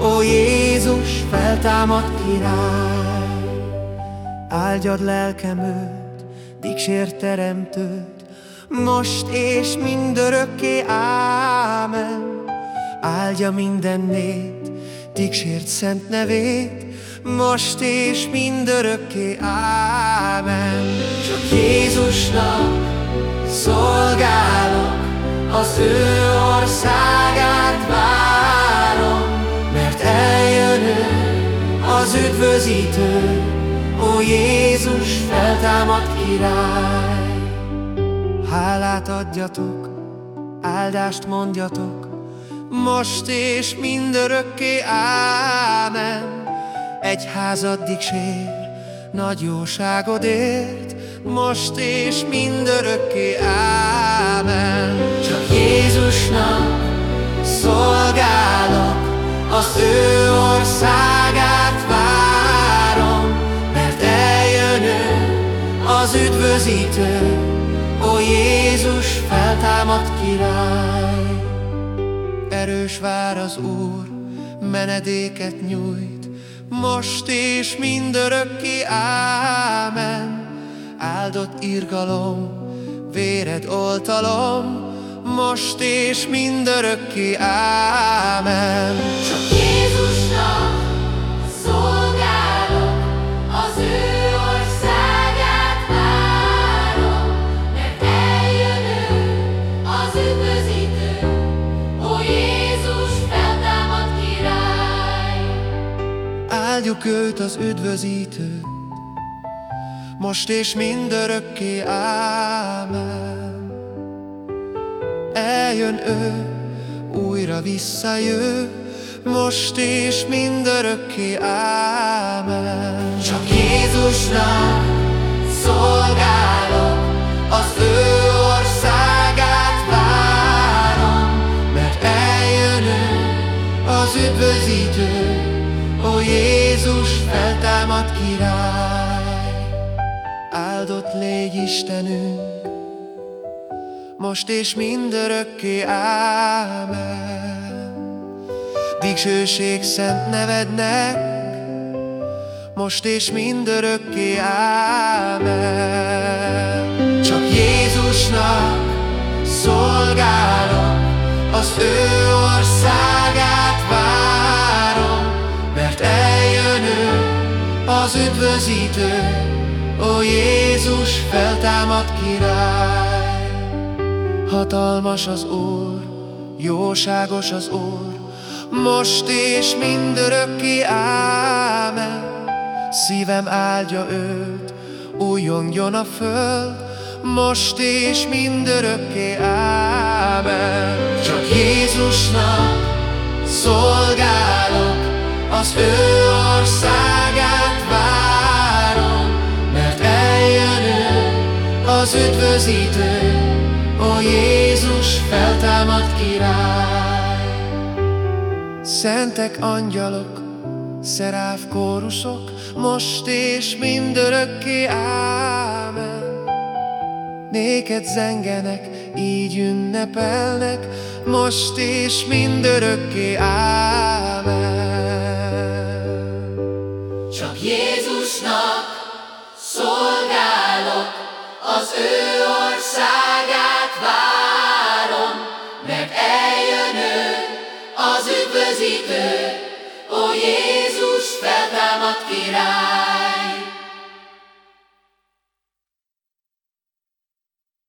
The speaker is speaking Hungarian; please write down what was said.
Ó Jézus feltámad király. Áldjad lelkem őt, dicsért teremtőt, most és mindörökké, ámen. Áldja minden nép, dicsért szent nevét, most és mindörökké, ámen. Csak Jézusnak szolgálok, az ő országát az üdvözítő, ó Jézus feltámad király. Hálát adjatok, áldást mondjatok, most és mindörökké, ámen. Egy házad dicsér, nagy jóságodért, most és mindörökké, ámen. Csak Jézusnak szolgálok, az ő országát az üdvözítő, ó Jézus feltámad király. Erős vár az Úr, menedéket nyújt, most és mindörökké, ámen áldott irgalom, véred oltalom, most és mindörökké, ámen. Csak Áldjuk őt az üdvözítőt, most és mindörökké, ámen. Eljön ő, újra visszajő, most és mindörökké, ámen. Csak Jézusnak szolgálok, az ő országát várom, mert eljön ő, az üdvözítő, ó Jézus király. Áldott légy Istenünk, most és mindörökké, ámen. Dicsőség szent nevednek, most és mindörökké, ámen. Csak Jézusnak szolgálok, az ő az üdvözítő, Ó Jézus feltámad király, hatalmas az Úr, jóságos az Úr, most és mindörökké, ámen. Szívem áldja őt, újongjon a föld, most és mindörökké, ámen. Csak Jézusnak szolgálok, az ő országát az üdvözítő, ó Jézus feltámad király. Szentek angyalok, szeráv kórusok, most és mindörökké, ámen. Néked zengenek, így ünnepelnek, most és mindörökké, ámen. üdvözítő, ó Jézus feltámad király.